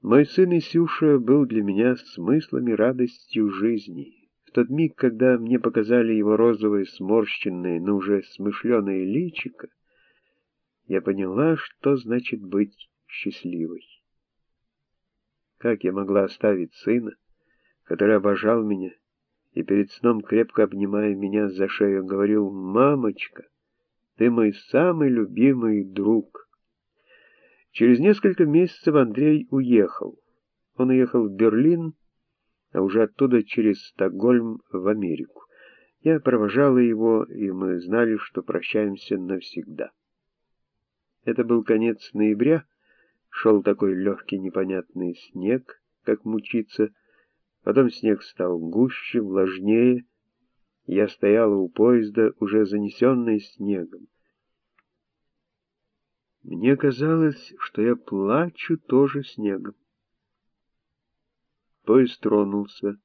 Мой сын Исюша был для меня смыслом и радостью жизни. В тот миг, когда мне показали его розовые сморщенные, но уже смышленые личико, я поняла, что значит быть счастливой. Как я могла оставить сына, который обожал меня, и перед сном, крепко обнимая меня за шею, говорил «Мамочка, ты мой самый любимый друг». Через несколько месяцев Андрей уехал. Он уехал в Берлин, а уже оттуда через Стокгольм в Америку. Я провожала его, и мы знали, что прощаемся навсегда. Это был конец ноября, шел такой легкий непонятный снег, как мучиться. Потом снег стал гуще, влажнее. Я стояла у поезда, уже занесенной снегом. Мне казалось, что я плачу тоже снегом. Поезд тронулся.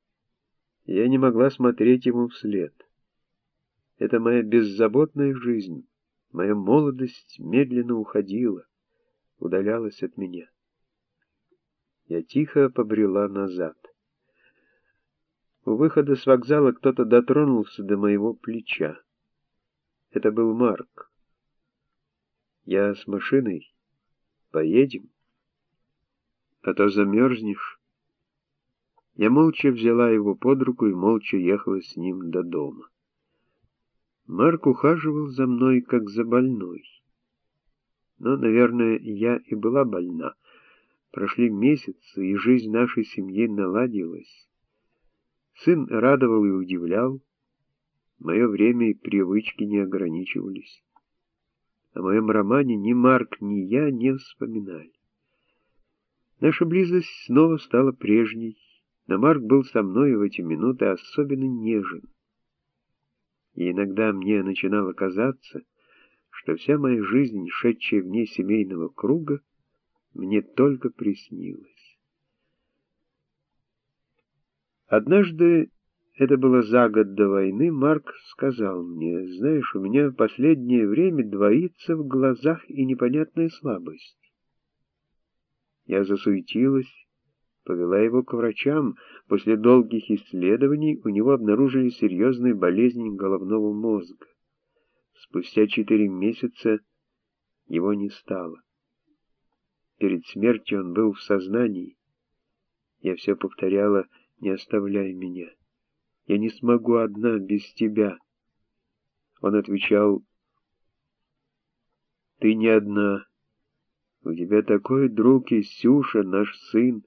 Я не могла смотреть ему вслед. Это моя беззаботная жизнь, моя молодость медленно уходила, удалялась от меня. Я тихо побрела назад. У выхода с вокзала кто-то дотронулся до моего плеча. Это был Марк. Я с машиной. Поедем? А то замерзнешь. Я молча взяла его под руку и молча ехала с ним до дома. Марк ухаживал за мной, как за больной. Но, наверное, я и была больна. Прошли месяцы, и жизнь нашей семьи наладилась. Сын радовал и удивлял. Мое время и привычки не ограничивались. О моем романе ни Марк, ни я не вспоминали. Наша близость снова стала прежней, но Марк был со мной в эти минуты особенно нежен. И иногда мне начинало казаться, что вся моя жизнь, шедшая вне семейного круга, мне только приснилась. Однажды это было за год до войны, Марк сказал мне, «Знаешь, у меня в последнее время двоится в глазах и непонятная слабость». Я засуетилась, повела его к врачам. После долгих исследований у него обнаружили серьезную болезнь головного мозга. Спустя четыре месяца его не стало. Перед смертью он был в сознании. Я все повторяла «Не оставляй меня». Я не смогу одна без тебя. Он отвечал, ты не одна. У тебя такой друг Исюша, наш сын.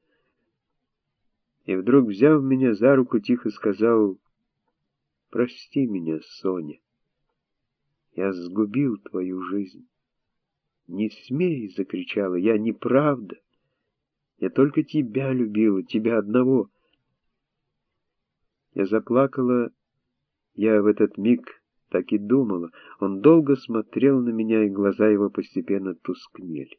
И вдруг, взяв меня за руку, тихо сказал, прости меня, Соня. Я сгубил твою жизнь. «Не смей!» — закричала я. «Неправда! Я только тебя любила, тебя одного!» Я заплакала, я в этот миг так и думала. Он долго смотрел на меня, и глаза его постепенно тускнели.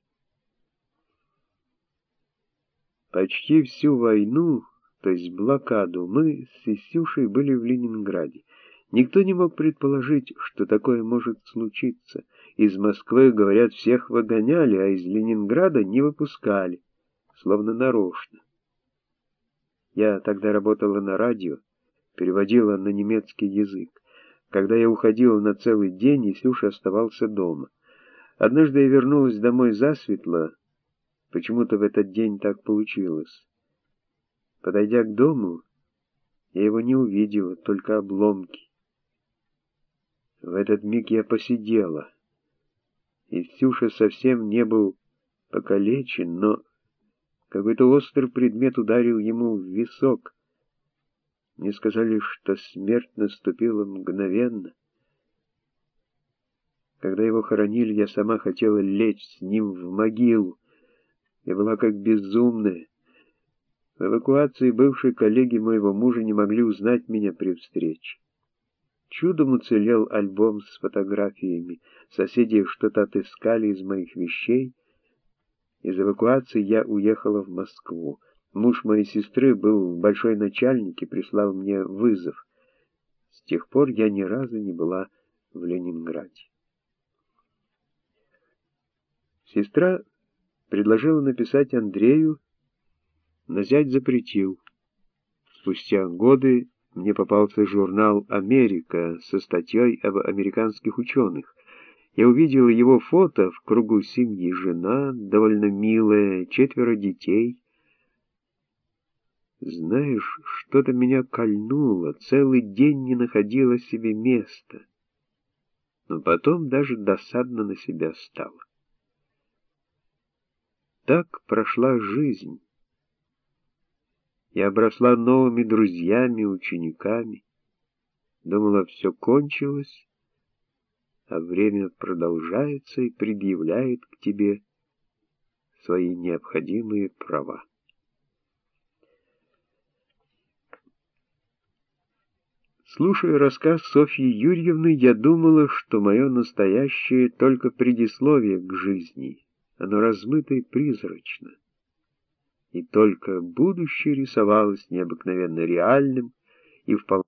Почти всю войну, то есть блокаду, мы с Исюшей были в Ленинграде. Никто не мог предположить, что такое может случиться. Из Москвы, говорят, всех выгоняли, а из Ленинграда не выпускали, словно нарочно. Я тогда работала на радио, переводила на немецкий язык. Когда я уходила на целый день, Исюша оставался дома. Однажды я вернулась домой засветло, почему-то в этот день так получилось. Подойдя к дому, я его не увидела, только обломки. В этот миг я посидела. Исюша совсем не был покалечен, но какой-то острый предмет ударил ему в висок. Мне сказали, что смерть наступила мгновенно. Когда его хоронили, я сама хотела лечь с ним в могилу. Я была как безумная. В эвакуации бывшие коллеги моего мужа не могли узнать меня при встрече. Чудом уцелел альбом с фотографиями. Соседи что-то отыскали из моих вещей. Из эвакуации я уехала в Москву. Муж моей сестры был большой начальник и прислал мне вызов. С тех пор я ни разу не была в Ленинграде. Сестра предложила написать Андрею, но зять запретил. Спустя годы мне попался журнал «Америка» со статьей об американских ученых. Я увидел его фото в кругу семьи, жена, довольно милая, четверо детей. Знаешь, что-то меня кольнуло, целый день не находила себе места. Но потом даже досадно на себя стало. Так прошла жизнь. Я обросла новыми друзьями, учениками. Думала, все кончилось, а время продолжается и предъявляет к тебе свои необходимые права. Слушая рассказ Софьи Юрьевны, я думала, что мое настоящее только предисловие к жизни — оно размыто и призрачно. И только будущее рисовалось необыкновенно реальным и вполне